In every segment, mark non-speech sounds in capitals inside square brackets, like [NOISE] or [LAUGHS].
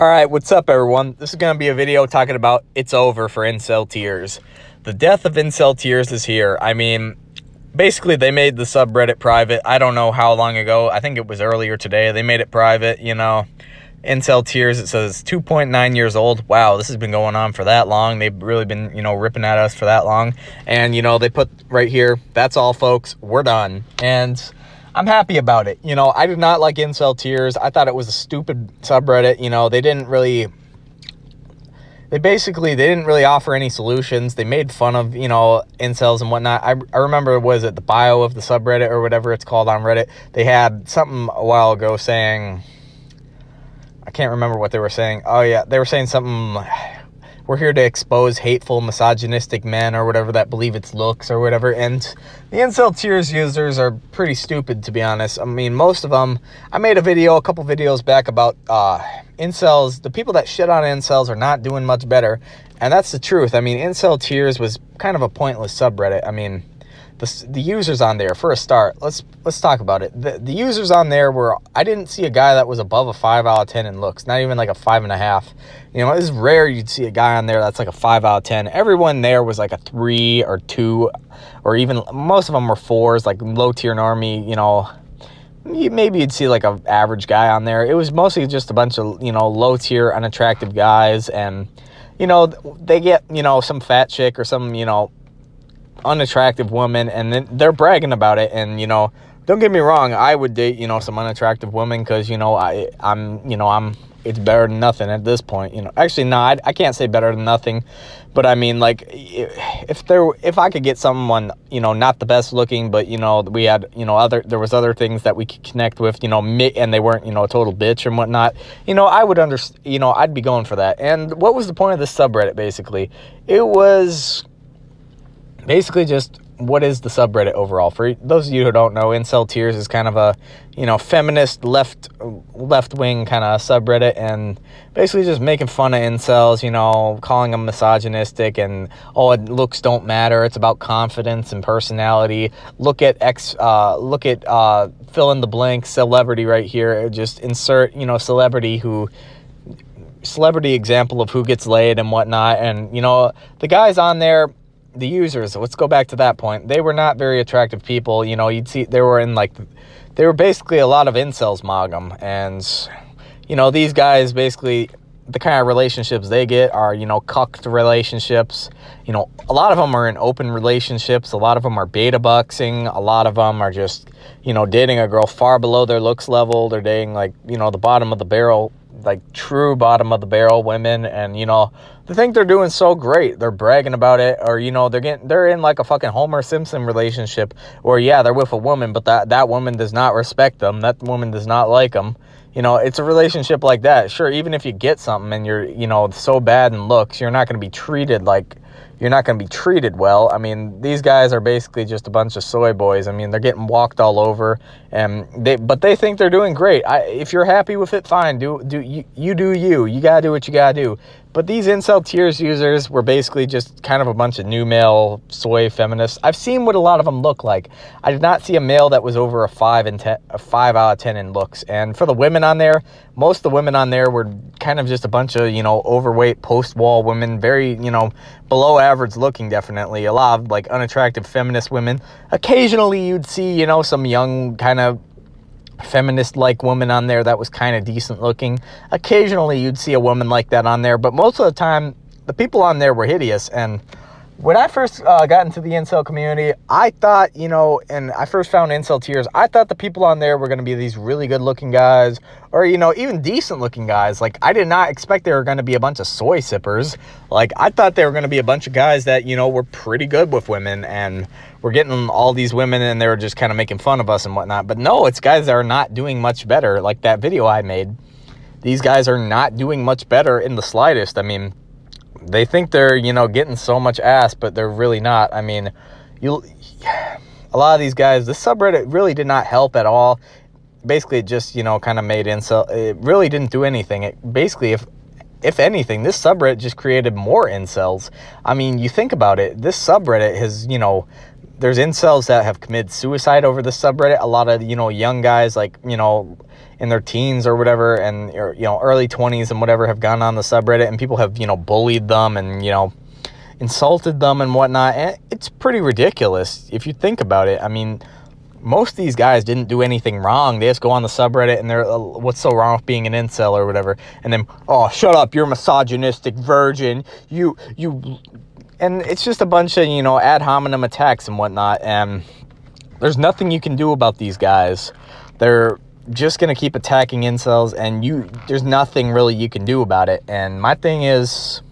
All right, what's up, everyone? This is going to be a video talking about it's over for incel tears. The death of incel tears is here. I mean, basically, they made the subreddit private. I don't know how long ago. I think it was earlier today. They made it private, you know. Incel tears, it says 2.9 years old. Wow, this has been going on for that long. They've really been, you know, ripping at us for that long. And, you know, they put right here, that's all, folks. We're done. And I'm happy about it. You know, I did not like incel tears. I thought it was a stupid subreddit. You know, they didn't really they basically they didn't really offer any solutions they made fun of you know incels and whatnot i, I remember was it the bio of the subreddit or whatever it's called on reddit they had something a while ago saying i can't remember what they were saying oh yeah they were saying something we're here to expose hateful, misogynistic men or whatever that believe it's looks or whatever. And the incel tears users are pretty stupid, to be honest. I mean, most of them, I made a video, a couple videos back about uh, incels. The people that shit on incels are not doing much better. And that's the truth. I mean, incel tears was kind of a pointless subreddit. I mean, the, the users on there for a start let's let's talk about it. The, the users on there were i didn't see a guy that was above a five out of ten in looks not even like a five and a half. You know it's rare you'd see a guy on there that's like a five out of ten. Everyone there was like a three or two or even most of them were fours like low tier normie you know. Maybe you'd see like a average guy on there. It was mostly just a bunch of you know low tier unattractive guys and you know they get you know some fat chick or some you know unattractive woman and then they're bragging about it and you know don't get me wrong i would date you know some unattractive women because you know i i'm you know i'm it's better than nothing at this point you know actually no I, I can't say better than nothing but i mean like if there if i could get someone you know not the best looking but you know we had you know other there was other things that we could connect with you know and they weren't you know a total bitch and whatnot you know i would understand you know i'd be going for that and what was the point of this subreddit basically it was basically just what is the subreddit overall? For those of you who don't know incel tears is kind of a you know feminist left left wing kind of subreddit and basically just making fun of incels you know calling them misogynistic and oh looks don't matter. It's about confidence and personality. Look at x uh, look at uh, fill in the blank celebrity right here. Just insert you know celebrity who celebrity example of who gets laid and whatnot. And you know the guys on there the users, let's go back to that point. They were not very attractive people. You know, you'd see they were in like, they were basically a lot of incels mogum. And, you know, these guys basically, the kind of relationships they get are, you know, cucked relationships. You know, a lot of them are in open relationships. A lot of them are beta boxing. A lot of them are just, you know, dating a girl far below their looks level. They're dating like, you know, the bottom of the barrel like true bottom of the barrel women and you know they think they're doing so great they're bragging about it or you know they're getting they're in like a fucking homer simpson relationship or yeah they're with a woman but that that woman does not respect them that woman does not like them you know it's a relationship like that sure even if you get something and you're you know so bad in looks you're not going to be treated like you're not going to be treated well. I mean, these guys are basically just a bunch of soy boys. I mean, they're getting walked all over, and they but they think they're doing great. I, if you're happy with it, fine. Do do you, you do you. You gotta do what you gotta do. But these incel tears users were basically just kind of a bunch of new male soy feminists. I've seen what a lot of them look like. I did not see a male that was over a five and a five out of ten in looks. And for the women on there, most of the women on there were kind of just a bunch of you know overweight post-wall women, very you know below average looking. Definitely a lot of like unattractive feminist women. Occasionally, you'd see you know some young kind of feminist like woman on there that was kind of decent looking. Occasionally you'd see a woman like that on there, but most of the time the people on there were hideous and when I first uh, got into the incel community, I thought, you know, and I first found incel tears, I thought the people on there were going to be these really good looking guys or, you know, even decent looking guys. Like, I did not expect they were going to be a bunch of soy sippers. Like, I thought they were going to be a bunch of guys that, you know, were pretty good with women and were getting all these women and they were just kind of making fun of us and whatnot. But no, it's guys that are not doing much better. Like that video I made, these guys are not doing much better in the slightest. I mean, they think they're, you know, getting so much ass, but they're really not. I mean, you a lot of these guys, the subreddit really did not help at all. Basically, it just, you know, kind of made incel. It really didn't do anything. It basically, if if anything, this subreddit just created more incels. I mean, you think about it, this subreddit has, you know, there's incels that have committed suicide over the subreddit. A lot of, you know, young guys like, you know, in their teens or whatever and, or, you know, early 20s and whatever have gone on the subreddit and people have, you know, bullied them and, you know, insulted them and whatnot. And it's pretty ridiculous if you think about it. I mean, most of these guys didn't do anything wrong. They just go on the subreddit and they're, uh, what's so wrong with being an incel or whatever? And then, oh, shut up, you're a misogynistic virgin. You, you, and it's just a bunch of, you know, ad hominem attacks and whatnot. And there's nothing you can do about these guys. They're just to keep attacking incels and you, there's nothing really you can do about it. And my thing is,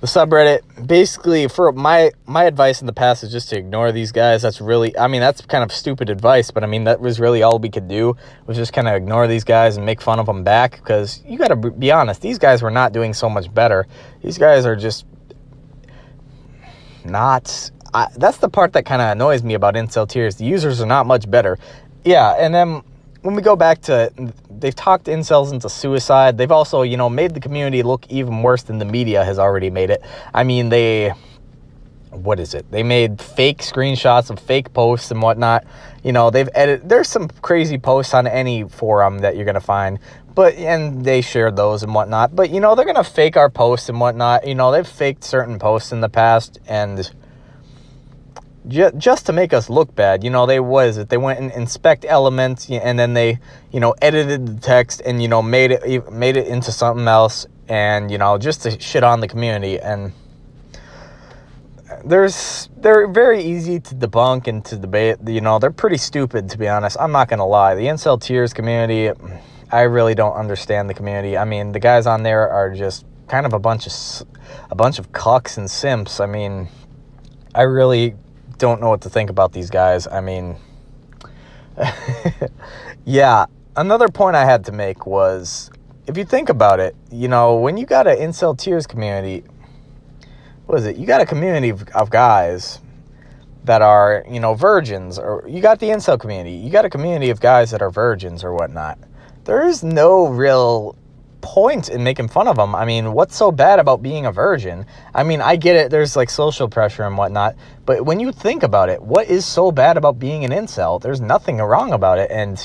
the subreddit basically for my my advice in the past is just to ignore these guys that's really i mean that's kind of stupid advice but i mean that was really all we could do was just kind of ignore these guys and make fun of them back because you got to be honest these guys were not doing so much better these guys are just not I, that's the part that kind of annoys me about incel tears the users are not much better. Yeah and then when we go back to they've talked incels into suicide. They've also you know made the community look even worse than the media has already made it. I mean they what is it? They made fake screenshots of fake posts and whatnot. You know they've edited there's some crazy posts on any forum that you're gonna find but and they shared those and whatnot but you know they're gonna fake our posts and whatnot you know they've faked certain posts in the past and just to make us look bad. You know, they was it. They went and inspect elements, and then they, you know, edited the text and you know made it made it into something else, and you know just to shit on the community. And there's they're very easy to debunk and to debate. You know, they're pretty stupid to be honest. I'm not gonna lie. The incel tears community, I really don't understand the community. I mean, the guys on there are just kind of a bunch of a bunch of cucks and simps. I mean, I really don't know what to think about these guys. I mean, [LAUGHS] yeah, another point I had to make was if you think about it, you know, when you got an incel tears community, what is it? You got a community of, of guys that are, you know, virgins, or you got the incel community. You got a community of guys that are virgins or whatnot. There is no real point in making fun of them. I mean, what's so bad about being a virgin? I mean, I get it. There's like social pressure and whatnot. But when you think about it, what is so bad about being an incel? There's nothing wrong about it. And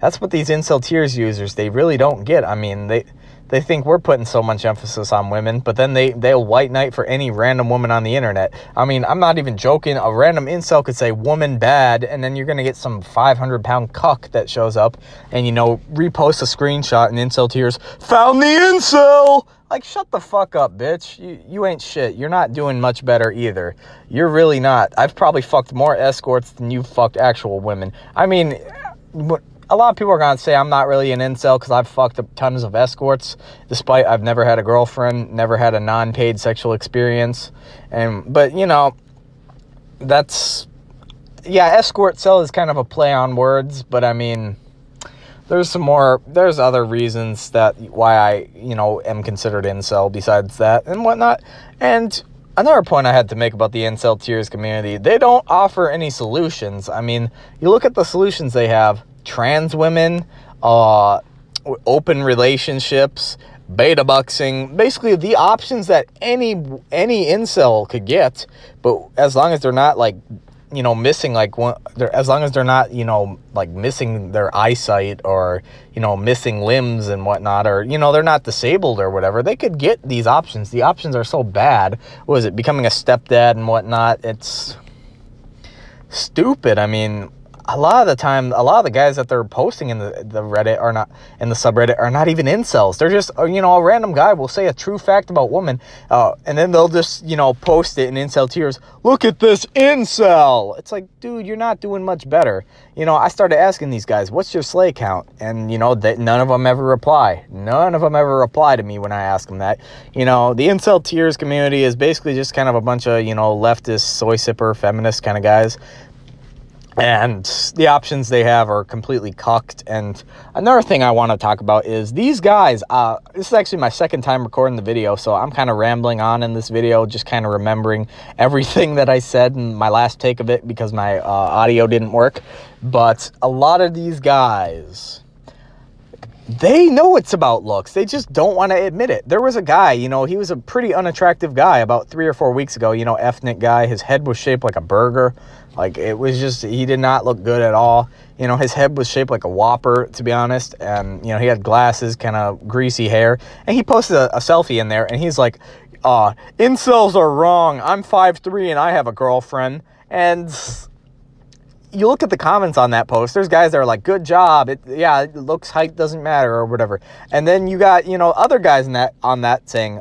that's what these incel tears users, they really don't get. I mean, they they think we're putting so much emphasis on women, but then they, they'll white knight for any random woman on the internet. I mean, I'm not even joking. A random incel could say woman bad, and then you're going to get some 500 pound cuck that shows up and, you know, repost a screenshot and incel tears, found the incel! Like, shut the fuck up, bitch. You, you ain't shit. You're not doing much better either. You're really not. I've probably fucked more escorts than you've fucked actual women. I mean, a lot of people are going to say I'm not really an incel because I've fucked up tons of escorts, despite I've never had a girlfriend, never had a non-paid sexual experience. And, but, you know, that's, yeah, escort cell is kind of a play on words, but I mean, there's some more, there's other reasons that why I, you know, am considered incel besides that and whatnot. And another point I had to make about the incel tears community, they don't offer any solutions. I mean, you look at the solutions they have, trans women, uh, open relationships, beta boxing, basically the options that any any incel could get, but as long as they're not like you know missing like one as long as they're not you know like missing their eyesight or you know missing limbs and whatnot or you know they're not disabled or whatever they could get these options. The options are so bad. Was it? Becoming a stepdad and whatnot? It's stupid. I mean a lot of the time, a lot of the guys that they're posting in the, the Reddit are not, in the subreddit are not even incels. They're just, uh, you know, a random guy will say a true fact about women, uh, and then they'll just, you know, post it in incel tears. Look at this incel. It's like, dude, you're not doing much better. You know, I started asking these guys, what's your slay count? And, you know, that none of them ever reply. None of them ever reply to me when I ask them that. You know, the incel tears community is basically just kind of a bunch of, you know, leftist, soy sipper, feminist kind of guys and the options they have are completely cucked. And another thing I want to talk about is these guys, uh, this is actually my second time recording the video, so I'm kind of rambling on in this video, just kind of remembering everything that I said in my last take of it because my uh, audio didn't work. But a lot of these guys, they know it's about looks. They just don't want to admit it. There was a guy, you know, he was a pretty unattractive guy about three or four weeks ago, you know, ethnic guy. His head was shaped like a burger. Like it was just, he did not look good at all. You know, his head was shaped like a whopper, to be honest. And, you know, he had glasses, kind of greasy hair. And he posted a, a selfie in there and he's like, uh, incels are wrong. I'm 5'3 and I have a girlfriend. And you look at the comments on that post, there's guys that are like, good job. It, yeah, it looks height doesn't matter or whatever. And then you got, you know, other guys in that on that saying,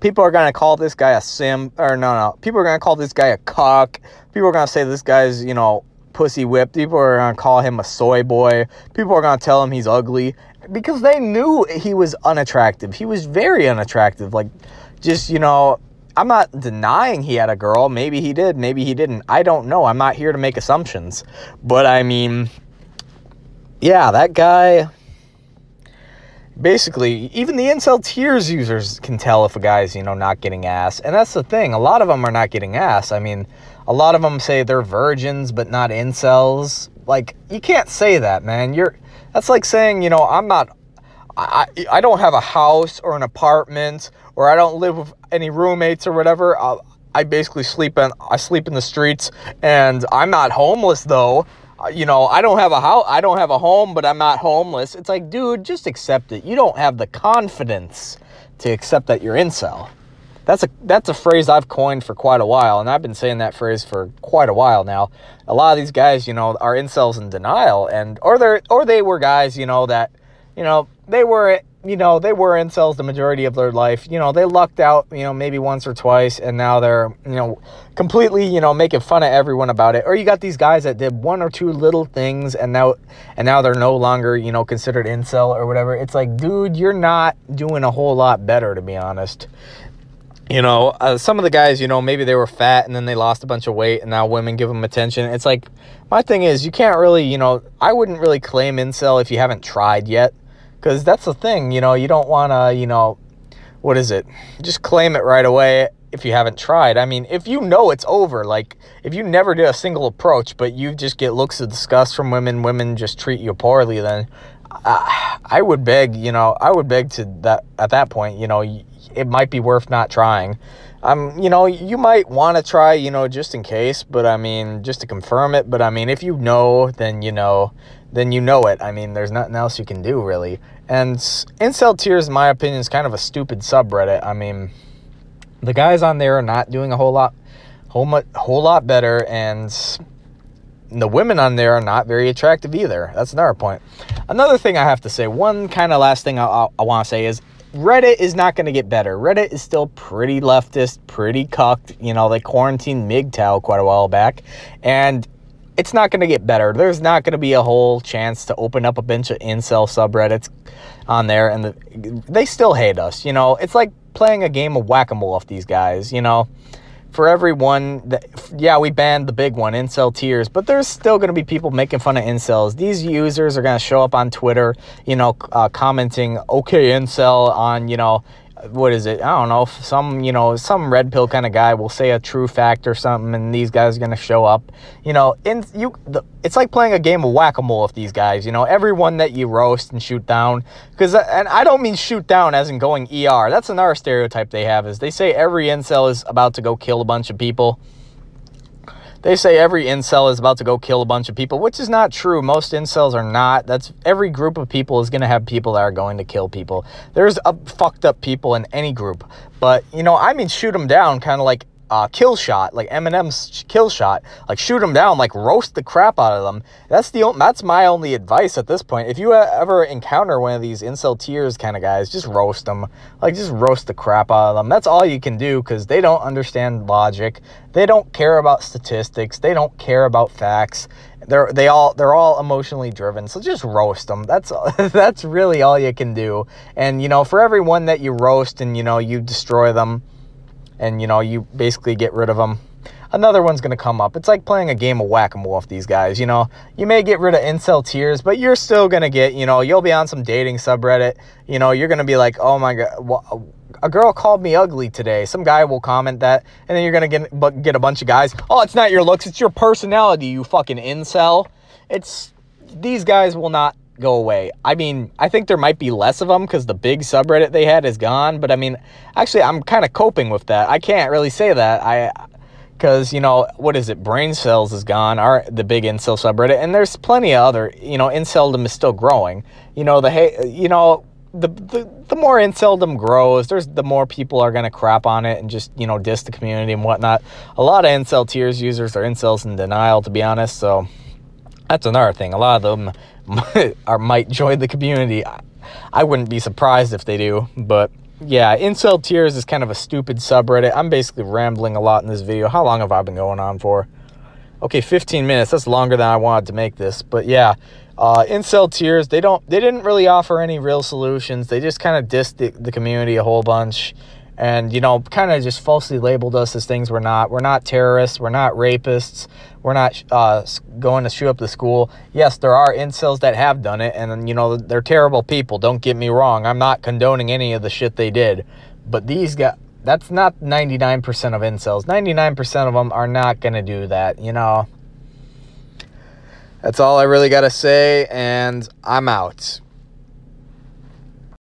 people are going to call this guy a sim or no, no. People are going to call this guy a cock. People are going to say this guy's, you know, pussy whipped. People are going to call him a soy boy. People are going to tell him he's ugly because they knew he was unattractive. He was very unattractive. Like just, you know, I'm not denying he had a girl. Maybe he did. Maybe he didn't. I don't know. I'm not here to make assumptions. But I mean, yeah, that guy. Basically, even the incel tears users can tell if a guy's, you know, not getting ass. And that's the thing. A lot of them are not getting ass. I mean, a lot of them say they're virgins, but not incels. Like, you can't say that, man. You're. That's like saying, you know, I'm not I, I don't have a house or an apartment or I don't live with any roommates or whatever. I, I basically sleep in I sleep in the streets and I'm not homeless though. Uh, you know, I don't have a house, I don't have a home, but I'm not homeless. It's like, dude, just accept it. You don't have the confidence to accept that you're incel. That's a that's a phrase I've coined for quite a while, and I've been saying that phrase for quite a while now. A lot of these guys, you know, are incels in denial, and or they or they were guys, you know, that you know, they were, you know, they were incels the majority of their life. You know, they lucked out, you know, maybe once or twice, and now they're, you know, completely, you know, making fun of everyone about it. Or you got these guys that did one or two little things, and now, and now they're no longer, you know, considered incel or whatever. It's like, dude, you're not doing a whole lot better, to be honest you know, uh, some of the guys, you know, maybe they were fat and then they lost a bunch of weight and now women give them attention. It's like, my thing is, you can't really, you know, I wouldn't really claim incel if you haven't tried yet. Because that's the thing, you know, you don't want to, you know, what is it? Just claim it right away if you haven't tried. I mean, if you know it's over, like if you never did a single approach, but you just get looks of disgust from women, women just treat you poorly, then uh, I would beg, you know, I would beg to that at that point, you know, it might be worth not trying. Um, you know, you might want to try, you know, just in case, but I mean, just to confirm it. But I mean, if you know, then you know, then you know it. I mean, there's nothing else you can do really. And Incel Tears, in my opinion, is kind of a stupid subreddit. I mean, the guys on there are not doing a whole lot, whole much, whole lot better, and the women on there are not very attractive either. That's another point. Another thing I have to say, one kind of last thing I, I, I want to say is Reddit is not going to get better. Reddit is still pretty leftist, pretty cucked. You know, they quarantined MGTOW quite a while back, and it's not going to get better. There's not going to be a whole chance to open up a bunch of incel subreddits on there, and the, they still hate us. You know, it's like playing a game of whack-a-mole off these guys. You know, for everyone that, yeah, we banned the big one, incel tears, but there's still going to be people making fun of incels. These users are going to show up on Twitter, you know, uh, commenting, okay, incel on, you know, what is it? I don't know. Some, you know, some red pill kind of guy will say a true fact or something, and these guys are gonna show up. You know, in you, the, it's like playing a game of whack a mole with these guys. You know, everyone that you roast and shoot down, because and I don't mean shoot down as in going ER. That's another stereotype they have. Is they say every incel is about to go kill a bunch of people. They say every incel is about to go kill a bunch of people, which is not true. Most incels are not. That's every group of people is going to have people that are going to kill people. There's a fucked up people in any group, but you know, I mean, shoot them down, kind of like uh, kill shot, like Eminem's kill shot, like shoot them down, like roast the crap out of them. That's the that's my only advice at this point. If you ever encounter one of these incel tears kind of guys, just roast them, like just roast the crap out of them. That's all you can do because they don't understand logic. They don't care about statistics. They don't care about facts. They're they all they're all emotionally driven. So just roast them. That's [LAUGHS] that's really all you can do. And you know, for everyone that you roast and you know you destroy them and you know you basically get rid of them another one's going to come up. It's like playing a game of whack-a-mole with these guys you know? You may get rid of incel tears but you're still going to get you know you'll be on some dating subreddit. You know you're going to be like oh my god a girl called me ugly today. Some guy will comment that and then you're going to get get a bunch of guys oh it's not your looks it's your personality you fucking incel. It's these guys will not go away. I mean, I think there might be less of them because the big subreddit they had is gone. But I mean, actually, I'm kind of coping with that. I can't really say that. I because you know what is it? Braincels is gone. Our the big incel subreddit, and there's plenty of other. You know, inceldom is still growing. You know the hey, you know the, the the more inceldom grows, there's the more people are gonna crap on it and just you know diss the community and whatnot. A lot of incel tears users are incels in denial, to be honest. So that's another thing. A lot of them [LAUGHS] are might join the community. I, I wouldn't be surprised if they do, but yeah, incel tears is kind of a stupid subreddit. I'm basically rambling a lot in this video. How long have I been going on for? Okay, 15 minutes. That's longer than I wanted to make this, but yeah. Uh, incel tears, they don't, they didn't really offer any real solutions. They just kind of dissed the, the community a whole bunch and you know kind of just falsely labeled us as things we're not. We're not terrorists. We're not rapists. We're not uh, going to shoot up the school. Yes there are incels that have done it and you know they're terrible people. Don't get me wrong. I'm not condoning any of the shit they did. But these guys that's not 99% of incels. 99% of them are not going to do that you know? That's all i really got to say and i'm out